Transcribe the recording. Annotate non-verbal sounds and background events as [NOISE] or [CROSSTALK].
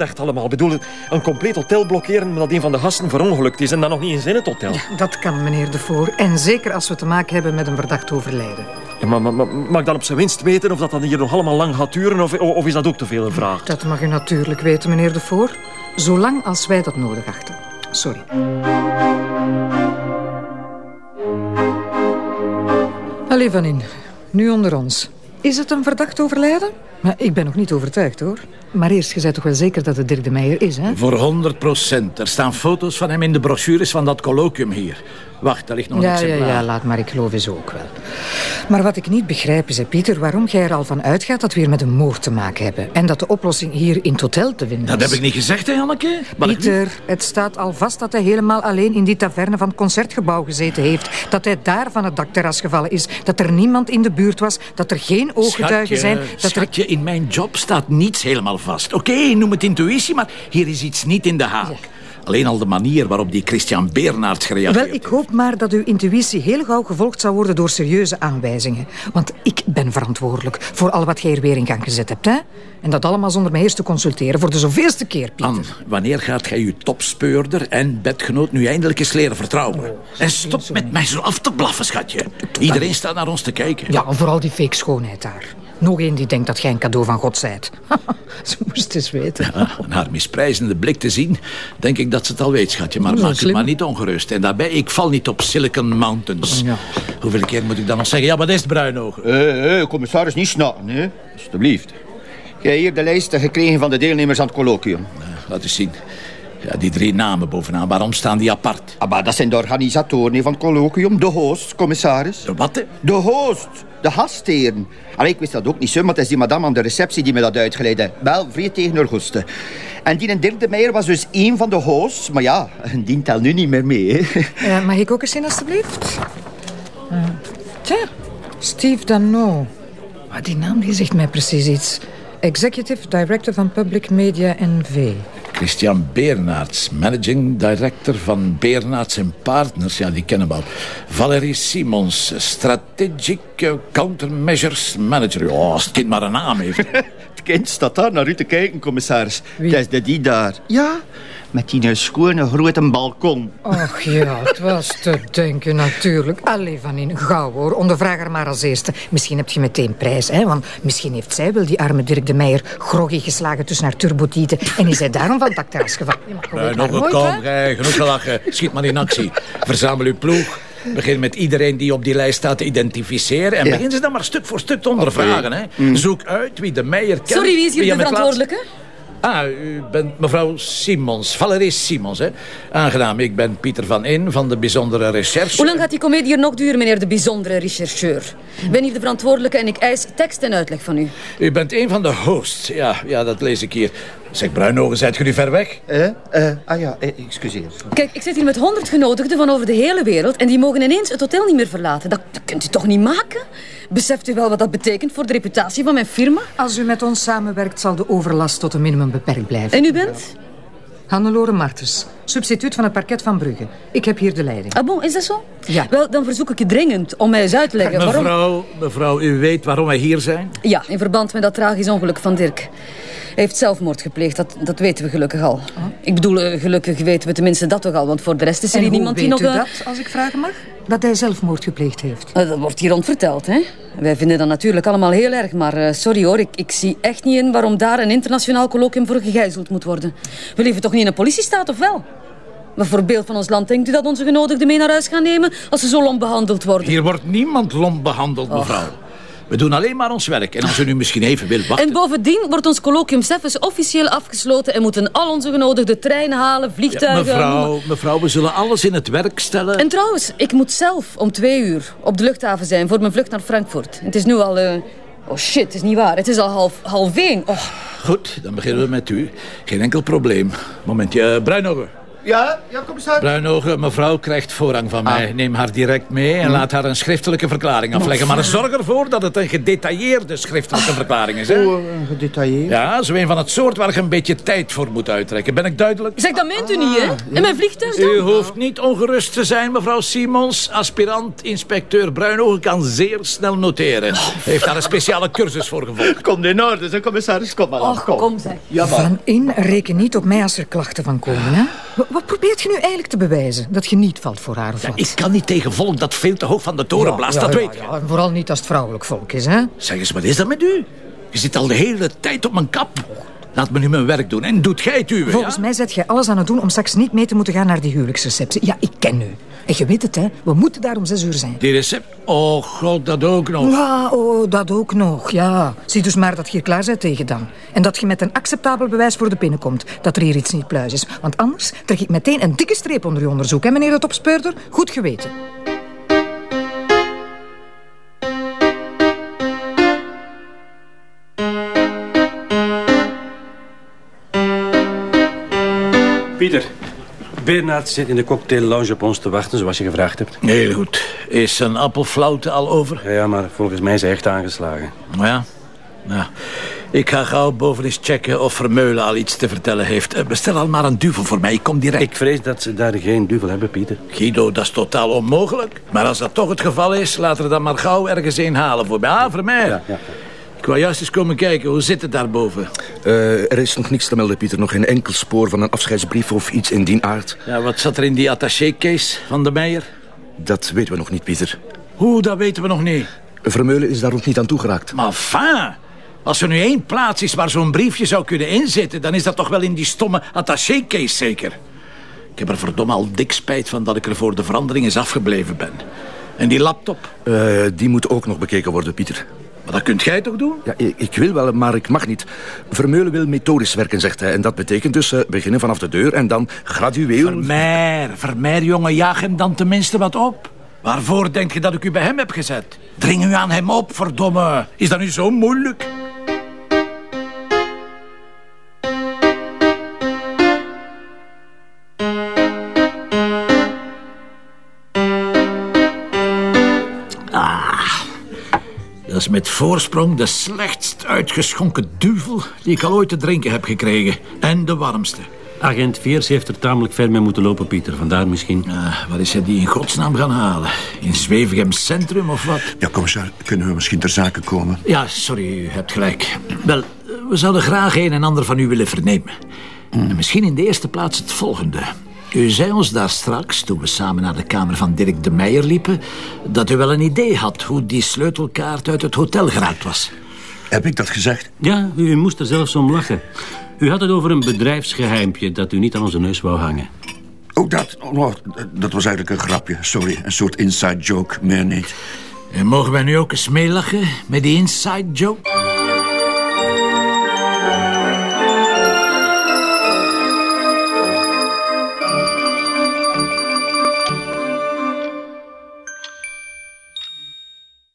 echt allemaal? Ik bedoel, een compleet hotel blokkeren omdat een van de gasten verongelukt is... en dan nog niet eens in het hotel. Dat kan, meneer De Voor. En zeker als we te maken hebben met een verdacht overlijden. Ja, maar, maar, maar mag ik dan op zijn winst weten of dat dan hier nog allemaal lang gaat duren... of, of is dat ook te veel een vraag? Dat mag u natuurlijk weten, meneer De Voor. Zolang als wij dat nodig achten. Sorry. Allee, Van In. Nu onder ons. Is het een verdacht overlijden? Maar ik ben nog niet overtuigd, hoor. Maar eerst, je zei toch wel zeker dat het Dirk de Meijer is, hè? Voor 100 procent. Er staan foto's van hem in de brochures van dat colloquium hier. Wacht, daar ligt nog een Ja, ja, exemplaar. ja, laat maar. Ik geloof zo ook wel. Maar wat ik niet begrijp is, hè, Pieter, waarom jij er al van uitgaat dat we hier met een moord te maken hebben. En dat de oplossing hier in het hotel te vinden Dat is. heb ik niet gezegd, hè, Janneke? Maar ik- Pieter, het staat al vast dat hij helemaal alleen in die taverne van het concertgebouw gezeten heeft. Dat hij daar van het dakterras gevallen is. Dat er niemand in de buurt was. Dat er geen ooggetuigen zijn. Dat er... schatje, in mijn job staat niets helemaal vast. Oké, noem het intuïtie, maar hier is iets niet in de haak. Alleen al de manier waarop die Christian Bernards gereageerd Wel, ik hoop maar dat uw intuïtie heel gauw gevolgd zou worden door serieuze aanwijzingen. Want ik ben verantwoordelijk voor al wat jij er weer in gang gezet hebt. Hè? En dat allemaal zonder mij eerst te consulteren voor de zoveelste keer, Pieter. Anne, wanneer gaat jij je topspeurder en bedgenoot nu eindelijk eens leren vertrouwen? Oh, en stop met mij zo af te blaffen, schatje. Iedereen staat naar ons te kijken. Ja, en vooral die fake schoonheid daar. Nog één die denkt dat jij een cadeau van God zijt. [LAUGHS] Ze moest eens weten. Ah, aan haar misprijzende blik te zien, denk ik dat ze het al weet, schatje. Maar Ja, maak je maar niet ongerust. En daarbij, ik val niet op Silicon Mountains. Ja. Hoeveel keer moet ik dan nog zeggen? Ja, wat is het, Bruinogen? Eh, eh, commissaris, niet snappen, hè? Alsjeblieft. Jij hebt hier de lijsten gekregen van de deelnemers aan het colloquium. Laat eens zien. Ja, die drie namen bovenaan, waarom staan die apart? Ah, maar dat zijn de organisatoren van het colloquium. De host, commissaris. De wat? hè? De host, de gastheren. Allee, ik wist dat ook niet zo, maar het is die madame aan de receptie die me dat uitgeleid heeft. Wel, vrij tegen goesten. En die Dirk de Meijer was dus één van de hosts. Maar ja, die telt nu niet meer mee, hè. Eh, mag ik ook eens zien, alstublieft? Eh, tja, Steve Dano. Maar die naam die zegt mij precies iets. Executive Director van Public Media NV. Christian Bernards, managing director van Bernards Partners. Ja, die kennen we al. Valerie Simons, strategic countermeasures manager. Ja, als het kind maar een naam heeft. [LAUGHS] Het kind staat daar naar u te kijken, commissaris. Wie? Dat is de die daar. Ja, met die schone grote balkon. Och ja, het was te denken natuurlijk. Allee, van in, gauw hoor. Ondervraag haar maar als eerste. Misschien heb je meteen prijs, hè? Want misschien heeft zij wel die arme Dirk de Meijer groggy geslagen tussen haar turbotieten. En is hij daarom van het dakterras gevallen. Ja, nog een kom, genoeg gelachen. Schiet maar in actie. Verzamel uw ploeg. Begin met iedereen die op die lijst staat te identificeren. En Ja. begin ze dan maar stuk voor stuk te ondervragen. Hè. Zoek uit wie de Meijer kent. Sorry, wie is hier de verantwoordelijke? Ah, u bent mevrouw Simons, Valerie Simons, hè? Aangenaam, ik ben Pieter van In van de Bijzondere Recherche. Hoe lang gaat die komedie hier nog duren, meneer de bijzondere rechercheur? Ik ben hier de verantwoordelijke en ik eis tekst en uitleg van u. U bent een van de hosts. Ja, ja, dat lees ik hier. Zeg, Bruinogen, zijt jullie ver weg? Eh? eh, ah ja, eh, excuseer. Kijk, ik zit hier met honderd genodigden van over de hele wereld... en die mogen ineens het hotel niet meer verlaten. Dat, dat kunt u toch niet maken? Beseft u wel wat dat betekent voor de reputatie van mijn firma? Als u met ons samenwerkt, zal de overlast tot een minimum beperkt blijven. En u bent? Hannelore Martens, substituut van het parket van Brugge. Ik heb hier de leiding. Ah bon, is dat zo? Ja. Wel, dan verzoek ik u dringend om mij eens uit te leggen waarom... Mevrouw, mevrouw, u weet waarom wij hier zijn? Ja, in verband met dat tragisch ongeluk van Dirk. Hij heeft zelfmoord gepleegd, dat, dat weten we gelukkig al. Ik bedoel, eh, gelukkig weten we tenminste dat toch al, want voor de rest is er En hier niemand die nog... u eh, dat, als ik vragen mag? Dat hij zelfmoord gepleegd heeft. Eh, Dat wordt hier rond verteld, hè? Wij vinden dat natuurlijk allemaal heel erg, maar eh, sorry hoor, ik, ik zie echt niet in waarom daar een internationaal colloquium voor gegijzeld moet worden. We leven toch niet in een politiestaat, of wel? Wat voor beeld van ons land denkt u dat onze genodigden mee naar huis gaan nemen als ze zo lomp behandeld worden? Hier wordt niemand lomp behandeld, mevrouw. We doen alleen maar ons werk. En als u nu misschien even wil wachten... En bovendien wordt ons colloquium zelfs officieel afgesloten en moeten al onze genodigden treinen halen, Ja, vliegtuigen... mevrouw, mevrouw, we zullen alles in het werk stellen. En trouwens, ik moet zelf om twee uur op de luchthaven zijn voor mijn vlucht naar Frankfurt. Het is nu al... eh, Oh shit, het is niet waar. Het is al half, half één. Oh. Goed, dan beginnen we met u. Geen enkel probleem. Momentje, uh. Ja, ja, commissaris. Bruinogen, mevrouw krijgt voorrang van mij. Neem haar direct mee en laat haar een schriftelijke verklaring afleggen. Maar zorg ervoor dat het een gedetailleerde schriftelijke verklaring is. Hè? Oh, eh, gedetailleerd. Ja, zo een van het soort waar je een beetje tijd voor moet uittrekken. Ben ik duidelijk? Zeg, dat meent u niet, hè? En mijn vliegtuig dan? U hoeft niet ongerust te zijn, mevrouw Simons. Aspirant-inspecteur Bruinogen kan zeer snel noteren. Hij heeft daar een speciale cursus voor gevolgd. Kom in orde, zeg, commissaris. Kom maar. Och, kom zeg. Ja, maar. Van in, reken niet op mij als er klachten van komen. Hè? [LAUGHS] Wat, probeert je nu eigenlijk te bewijzen? Dat je niet valt voor haar of wat? Ik kan niet tegen volk dat veel te hoog van de toren blaast, dat ja, weet je. ja, en vooral niet als het vrouwelijk volk is, hè? Zeg eens, wat is dat met u? Je zit al de hele tijd op mijn kap. Laat me nu mijn werk doen en doet gij het uwe, Volgens ja? mij zet jij alles aan het doen om straks niet mee te moeten gaan naar die huwelijksreceptie. Ja, ik ken u. En je weet het, hè. We moeten daar om zes uur zijn. Die recept... Oh god, dat ook nog. Ja, oh, dat ook nog, ja. Zie dus maar dat je hier klaar bent tegen dan. En dat je met een acceptabel bewijs voor de pinnen komt dat er hier iets niet pluis is. Want anders trek ik meteen een dikke streep onder je onderzoek, hè, meneer de topspeurder? Goed geweten. Bernard zit in de cocktail lounge op ons te wachten, zoals je gevraagd hebt. Heel goed. Is zijn appelflauwte al over? Ja, ja, maar volgens mij is hij echt aangeslagen. Ja. ja. Ik ga gauw boven eens checken of Vermeulen al iets te vertellen heeft. Eh, Bestel al maar een duvel voor mij, ik kom direct. Ik vrees dat ze daar geen duvel hebben, Pieter. Guido, dat is totaal onmogelijk. Maar als dat toch het geval is, laat er dan maar gauw ergens een halen voor mij. Ah, voor mij. Ja, ja. Ik wou juist eens komen kijken, hoe zit het daarboven? Eh, er is nog niks te melden, Pieter. Nog geen enkel spoor van een afscheidsbrief of iets in die aard. Ja, wat zat er in die attaché-case van de Meijer? Dat weten we nog niet, Pieter. Hoe, dat weten we nog niet. Vermeulen is daar nog niet aan toegeraakt. Maar enfin, als er nu één plaats is waar zo'n briefje zou kunnen inzitten... dan is dat toch wel in die stomme attaché-case zeker? Ik heb er verdomme al dik spijt van dat ik er voor de verandering eens afgebleven ben. En die laptop, Eh, die moet ook nog bekeken worden, Pieter. Maar dat kunt jij toch doen? Ja, ik, ik wil wel, maar ik mag niet. Vermeulen wil methodisch werken, zegt hij. En dat betekent dus eh, beginnen vanaf de deur en dan gradueel... Vermeer, Vermeer, jongen, jaag hem dan tenminste wat op. Waarvoor denk je dat ik u bij hem heb gezet? Dring u aan hem op, verdomme. Is dat nu zo moeilijk? Dat is met voorsprong de slechtst uitgeschonken duvel... die ik al ooit te drinken heb gekregen. En de warmste. Agent Veers heeft er tamelijk ver mee moeten lopen, Pieter. Vandaar misschien. Ah, waar is hij die in godsnaam gaan halen? In Zwevegem Centrum of wat? Ja, commissaris, kunnen we misschien ter zake komen? Ja, sorry, u hebt gelijk. Wel, we zouden graag een en ander van u willen vernemen. En misschien in de eerste plaats het volgende. U zei ons daar straks, toen we samen naar de kamer van Dirk de Meijer liepen... dat u wel een idee had hoe die sleutelkaart uit het hotel geraakt was. Heb ik dat gezegd? Ja, u moest er zelfs om lachen. U had het over een bedrijfsgeheimpje dat u niet aan onze neus wou hangen. Ook dat? Oh, dat was eigenlijk een grapje. Sorry, een soort inside joke, meer niet. En mogen wij nu ook eens meelachen met die inside joke?